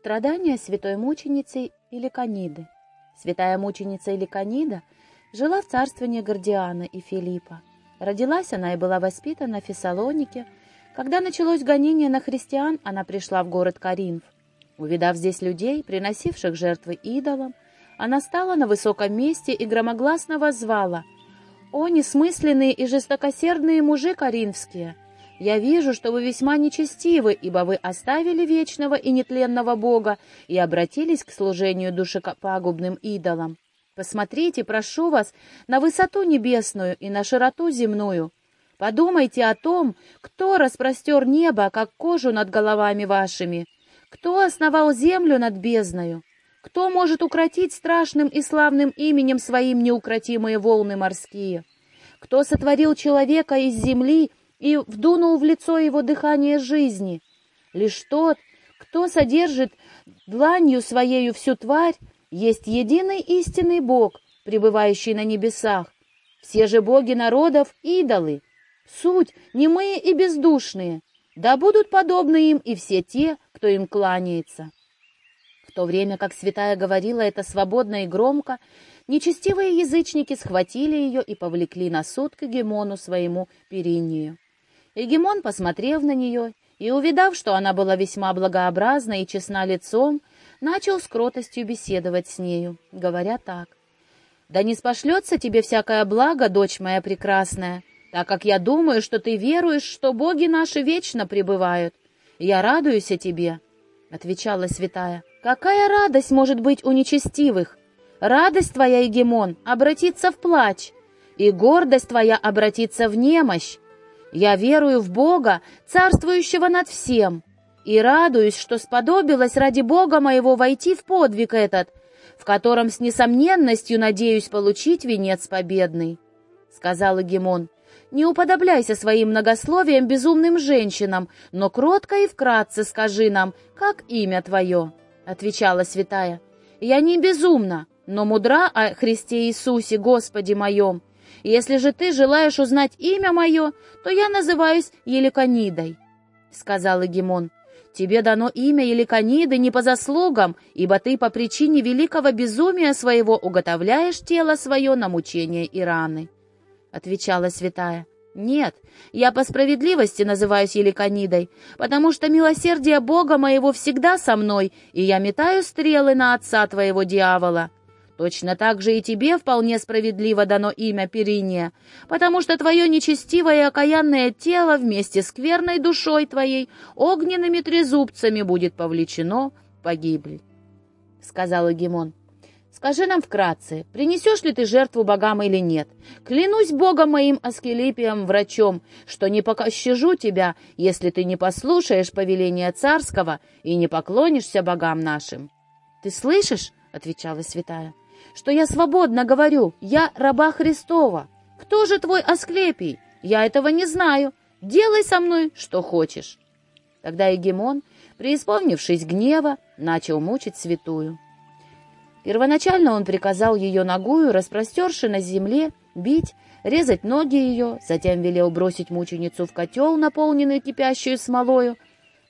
Страдания святой мученицы Иликониды. Святая мученица Иликонида жила в царствовании Гордиана и Филиппа. Родилась она и была воспитана в Фессалонике. Когда началось гонение на христиан, она пришла в город Каринф. Увидав здесь людей, приносивших жертвы идолам, она стала на высоком месте и громогласно воззвала «О, несмысленные и жестокосердные мужи коринфские! Я вижу, что вы весьма нечестивы, ибо вы оставили вечного и нетленного Бога и обратились к служению душепагубным идолам. Посмотрите, прошу вас, на высоту небесную и на широту земную. Подумайте о том, кто распростер небо, как кожу над головами вашими, кто основал землю над бездною, кто может укротить страшным и славным именем своим неукротимые волны морские, кто сотворил человека из земли и вдунул в лицо его дыхание жизни. Лишь тот, кто содержит дланью своею всю тварь, есть единый истинный Бог, пребывающий на небесах. Все же боги народов — идолы. Суть — немые и бездушные. Да будут подобны им и все те, кто им кланяется. В то время как святая говорила это свободно и громко, нечестивые язычники схватили ее и повлекли на суд к Гемону своему Перинию. Егемон, посмотрев на нее и увидав, что она была весьма благообразна и честна лицом, начал с кротостью беседовать с нею, говоря так. «Да не спошлется тебе всякое благо, дочь моя прекрасная, так как я думаю, что ты веруешь, что боги наши вечно пребывают. Я радуюсь тебе», — отвечала святая. «Какая радость может быть у нечестивых? Радость твоя, Егемон, обратится в плач, и гордость твоя обратится в немощь. Я верую в Бога, царствующего над всем, и радуюсь, что сподобилась ради Бога моего войти в подвиг этот, в котором с несомненностью надеюсь получить венец победный. Сказал Гимон, не уподобляйся своим многословием безумным женщинам, но кротко и вкратце скажи нам, как имя твое, — отвечала святая. Я не безумна, но мудра о Христе Иисусе, Господе моем, если же ты желаешь узнать имя мое, то я называюсь Еликонидой», — сказал Эгемон. «Тебе дано имя Еликониды не по заслугам, ибо ты по причине великого безумия своего уготовляешь тело свое на мучения и раны», — отвечала святая. «Нет, я по справедливости называюсь Еликонидой, потому что милосердие Бога моего всегда со мной, и я метаю стрелы на отца твоего дьявола». Точно так же и тебе вполне справедливо дано имя Периния, потому что твое нечестивое и окаянное тело вместе с кверной душой твоей огненными трезубцами будет повлечено погибель. Сказал Эгемон. Скажи нам вкратце, принесешь ли ты жертву богам или нет? Клянусь богом моим Аскелипием, врачом, что не пощажу тебя, если ты не послушаешь повеления царского и не поклонишься богам нашим. — Ты слышишь? — отвечала святая что я свободно говорю, я раба Христова. Кто же твой Асклепий? Я этого не знаю. Делай со мной, что хочешь». Тогда Егемон, преисполнившись гнева, начал мучить святую. Первоначально он приказал ее ногую, распростерши на земле, бить, резать ноги ее, затем велел бросить мученицу в котел, наполненный кипящую смолою.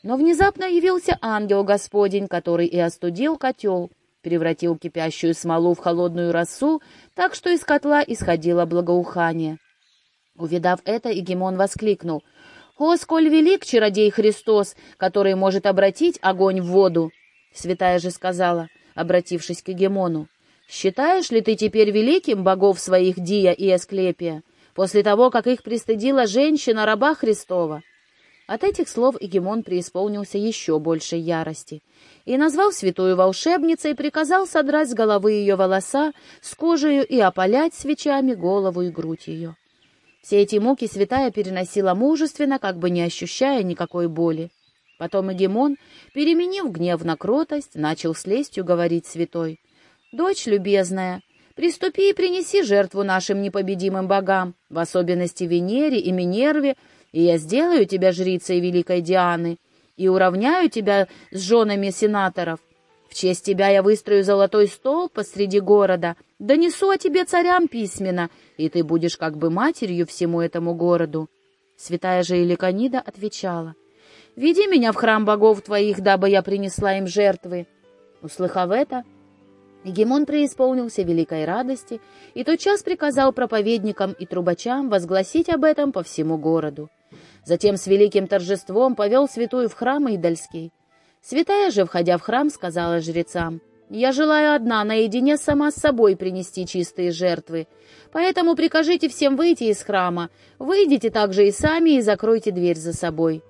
Но внезапно явился ангел Господень, который и остудил котел, превратил кипящую смолу в холодную росу, так что из котла исходило благоухание. Увидав это, Игемон воскликнул. «О, сколь велик чародей Христос, который может обратить огонь в воду!» Святая же сказала, обратившись к Егемону, «Считаешь ли ты теперь великим богов своих Дия и Эсклепия, после того, как их пристыдила женщина, раба Христова?» От этих слов Игемон преисполнился еще большей ярости и назвал святую волшебницей, приказал содрать с головы ее волоса, с кожею и опалять свечами голову и грудь ее. Все эти муки святая переносила мужественно, как бы не ощущая никакой боли. Потом Эгемон, переменив гнев на кротость, начал с лестью говорить святой. «Дочь любезная, приступи и принеси жертву нашим непобедимым богам, в особенности Венере и Минерве, и я сделаю тебя жрицей великой Дианы и уравняю тебя с женами сенаторов. В честь тебя я выстрою золотой стол посреди города, донесу о тебе царям письменно, и ты будешь как бы матерью всему этому городу». Святая же Эликонида отвечала, Веди меня в храм богов твоих, дабы я принесла им жертвы». Услыхав это, Егемон преисполнился великой радости и тотчас приказал проповедникам и трубачам возгласить об этом по всему городу. Затем с великим торжеством повел святую в храм Идольский. Святая же, входя в храм, сказала жрецам, «Я желаю одна, наедине сама с собой принести чистые жертвы. Поэтому прикажите всем выйти из храма. Выйдите также и сами и закройте дверь за собой».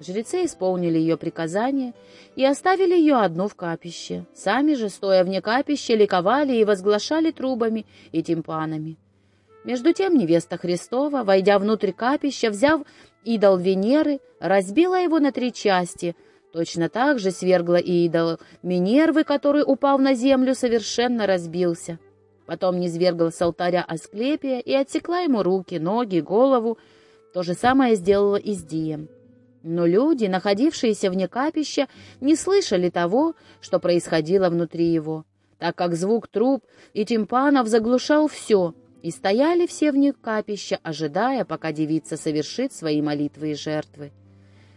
Жрецы исполнили ее приказание и оставили ее одну в капище. Сами же, стоя вне капища, ликовали и возглашали трубами и тимпанами. Между тем невеста Христова, войдя внутрь капища, взяв идол Венеры, разбила его на три части, точно так же свергла и идол Минервы, который, упав на землю, совершенно разбился. Потом низвергла с алтаря Асклепия и отсекла ему руки, ноги, голову. То же самое сделала и с Дием. Но люди, находившиеся вне капища, не слышали того, что происходило внутри его, так как звук труб и тимпанов заглушал все, и стояли все вне капища, ожидая, пока девица совершит свои молитвы и жертвы.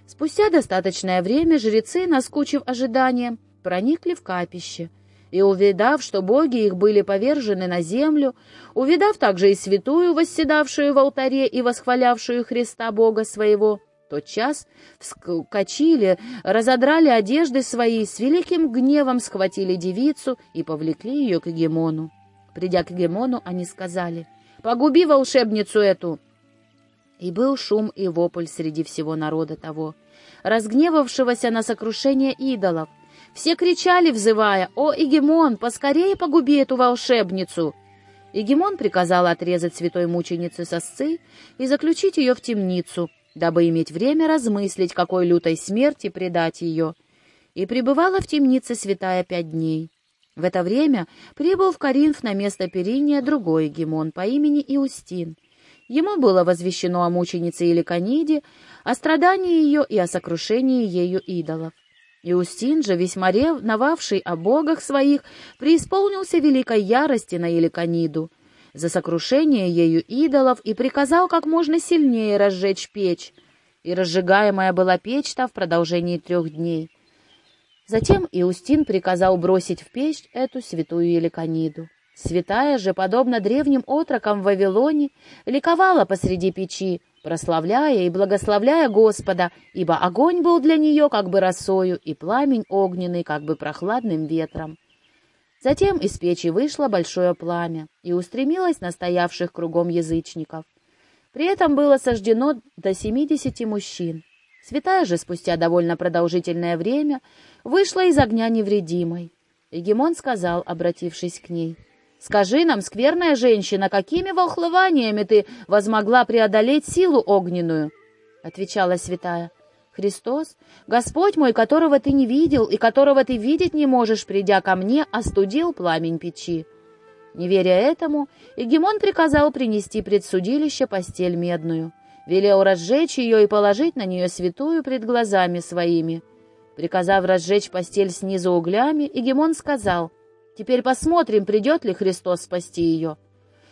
Спустя достаточное время жрецы, наскучив ожиданием, проникли в капище, и, увидав, что боги их были повержены на землю, увидав также и святую, восседавшую в алтаре и восхвалявшую Христа Бога своего, Тотчас вскочили, разодрали одежды свои, с великим гневом схватили девицу и повлекли ее к Гемону. Придя к Гемону, они сказали, «Погуби волшебницу эту!» И был шум и вопль среди всего народа того, разгневавшегося на сокрушение идолов. Все кричали, взывая, «О, Игемон, поскорее погуби эту волшебницу!» Игемон приказал отрезать святой мученице сосцы и заключить ее в темницу, дабы иметь время размыслить, какой лютой смерти предать ее. И пребывала в темнице святая пять дней. В это время прибыл в Коринф на место Периния другой гемон по имени Иустин. Ему было возвещено о мученице Иликониде, о страдании ее и о сокрушении ею идолов. Иустин же, весьма ревновавший о богах своих, преисполнился великой ярости на Иликониду, за сокрушение ею идолов и приказал как можно сильнее разжечь печь, и разжигаемая была печь-то в продолжении трех дней. Затем Иустин приказал бросить в печь эту святую Еликониду. Святая же, подобно древним отрокам в Вавилоне, ликовала посреди печи, прославляя и благословляя Господа, ибо огонь был для нее как бы росою, и пламень огненный как бы прохладным ветром. Затем из печи вышло большое пламя и устремилось на стоявших кругом язычников. При этом было сождено до семидесяти мужчин. Святая же спустя довольно продолжительное время вышла из огня невредимой. Егемон сказал, обратившись к ней, «Скажи нам, скверная женщина, какими волхлованиями ты возмогла преодолеть силу огненную?» Отвечала святая, Христос, Господь мой, которого ты не видел и которого ты видеть не можешь, придя ко мне, остудил пламень печи. Не веря этому, Егемон приказал принести пред судилище постель медную, велел разжечь ее и положить на нее святую пред глазами своими. Приказав разжечь постель снизу углями, Егемон сказал, «Теперь посмотрим, придет ли Христос спасти ее».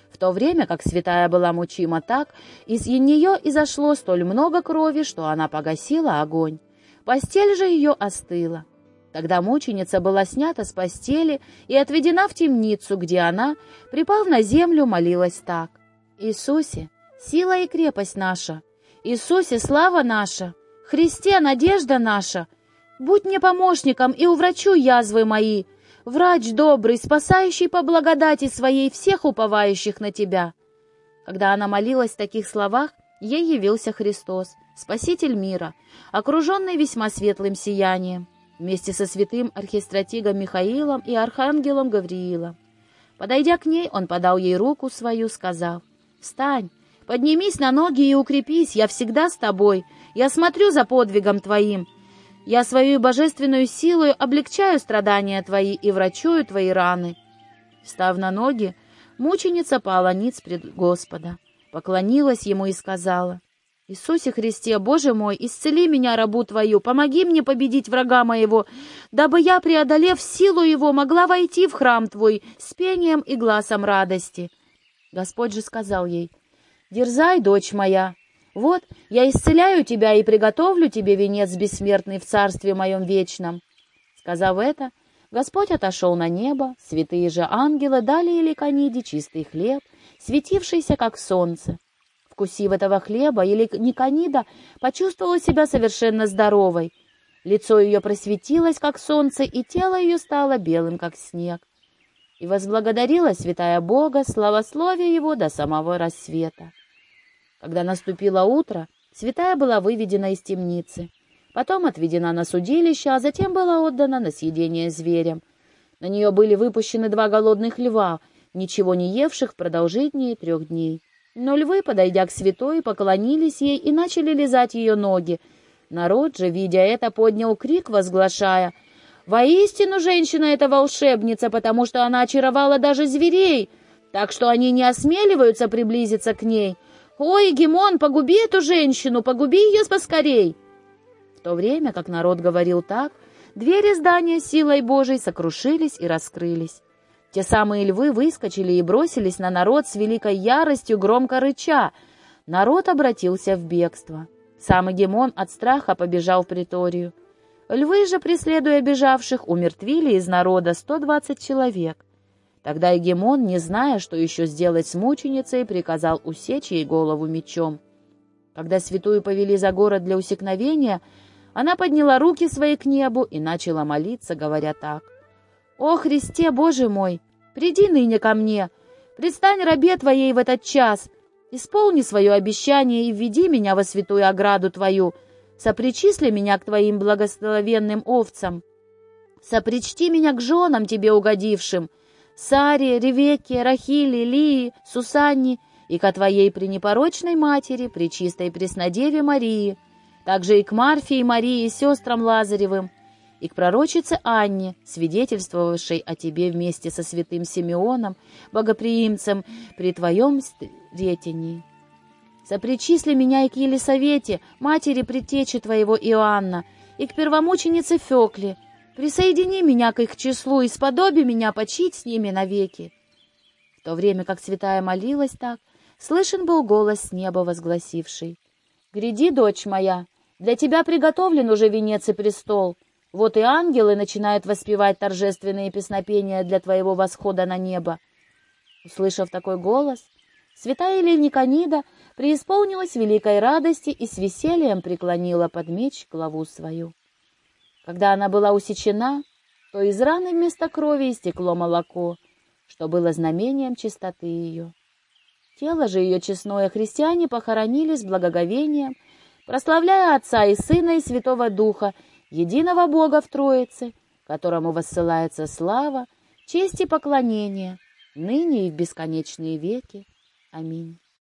В то время как святая была мучима так, из нее изошло столь много крови, что она погасила огонь. Постель же ее остыла. Тогда мученица была снята с постели и отведена в темницу, где она, припав на землю, молилась так. «Иисусе, сила и крепость наша! Иисусе, слава наша! Христе, надежда наша! Будь мне помощником и уврачу язвы мои!» врач добрый, спасающий по благодати своей всех уповающих на тебя». Когда она молилась в таких словах, ей явился Христос, Спаситель мира, окруженный весьма светлым сиянием, вместе со святым архистратигом Михаилом и архангелом Гавриилом. Подойдя к ней, он подал ей руку свою, сказав, «Встань, поднимись на ноги и укрепись, я всегда с тобой, я смотрю за подвигом твоим, я свою божественную силу облегчаю страдания твои и врачую твои раны. Став на ноги, мученица пала ниц пред Господа, поклонилась ему и сказала, «Иисусе Христе, Боже мой, исцели меня, рабу Твою, помоги мне победить врага моего, дабы я, преодолев силу его, могла войти в храм Твой с пением и глазом радости». Господь же сказал ей, «Дерзай, дочь моя, Вот, я исцеляю тебя и приготовлю тебе венец бессмертный в царстве моем вечном». Сказав это, Господь отошел на небо, святые же ангелы дали Еликониде чистый хлеб, светившийся, как солнце. Вкусив этого хлеба, Еликонида почувствовала себя совершенно здоровой. Лицо ее просветилось, как солнце, и тело ее стало белым, как снег. И возблагодарила святая Бога, славословие его до самого рассвета. Когда наступило утро, святая была выведена из темницы, потом отведена на судилище, а затем была отдана на съедение зверям. На нее были выпущены два голодных льва, ничего не евших в продолжении трех дней. Но львы, подойдя к святой, поклонились ей и начали лизать ее ноги. Народ же, видя это, поднял крик, возглашая «Воистину женщина эта волшебница, потому что она очаровала даже зверей, так что они не осмеливаются приблизиться к ней». «Ой, Гимон, погуби эту женщину, погуби ее поскорей!» В то время, как народ говорил так, двери здания силой Божией сокрушились и раскрылись. Те самые львы выскочили и бросились на народ с великой яростью, громко рыча. Народ обратился в бегство. Сам Гимон от страха побежал в приторию. Львы же, преследуя бежавших, умертвили из народа 120 человек. Тогда Егемон, не зная, что еще сделать с мученицей, приказал усечь ей голову мечом. Когда святую повели за город для усекновения, она подняла руки свои к небу и начала молиться, говоря так. «О, Христе, Боже мой, приди ныне ко мне, предстань рабе Твоей в этот час, исполни свое обещание и введи меня во святую ограду Твою, сопричисли меня к Твоим благословенным овцам, сопричти меня к женам Тебе угодившим, Саре, Ревекке, Рахиле, Лии, Сусанне и ко твоей пренепорочной матери, пречистой Преснодеве Марии, также и к Марфе и Марии, сестрам Лазаревым, и к пророчице Анне, свидетельствовавшей о тебе вместе со святым Симеоном, богоприимцем, при твоем встретении. Сопричисли меня и к Елисавете, матери предтечи твоего Иоанна, и к первомученице Фекле, Присоедини меня к их числу и сподоби меня почить с ними навеки. В то время как святая молилась так, слышен был голос с неба возгласивший. «Гряди, дочь моя, для тебя приготовлен уже венец и престол. Вот и ангелы начинают воспевать торжественные песнопения для твоего восхода на небо». Услышав такой голос, святая Никонида преисполнилась великой радости и с весельем преклонила под меч главу свою. Когда она была усечена, то из раны вместо крови истекло молоко, что было знамением чистоты ее. Тело же ее честное христиане похоронили с благоговением, прославляя Отца и Сына и Святого Духа, единого Бога в Троице, которому воссылается слава, честь и поклонение, ныне и в бесконечные веки. Аминь.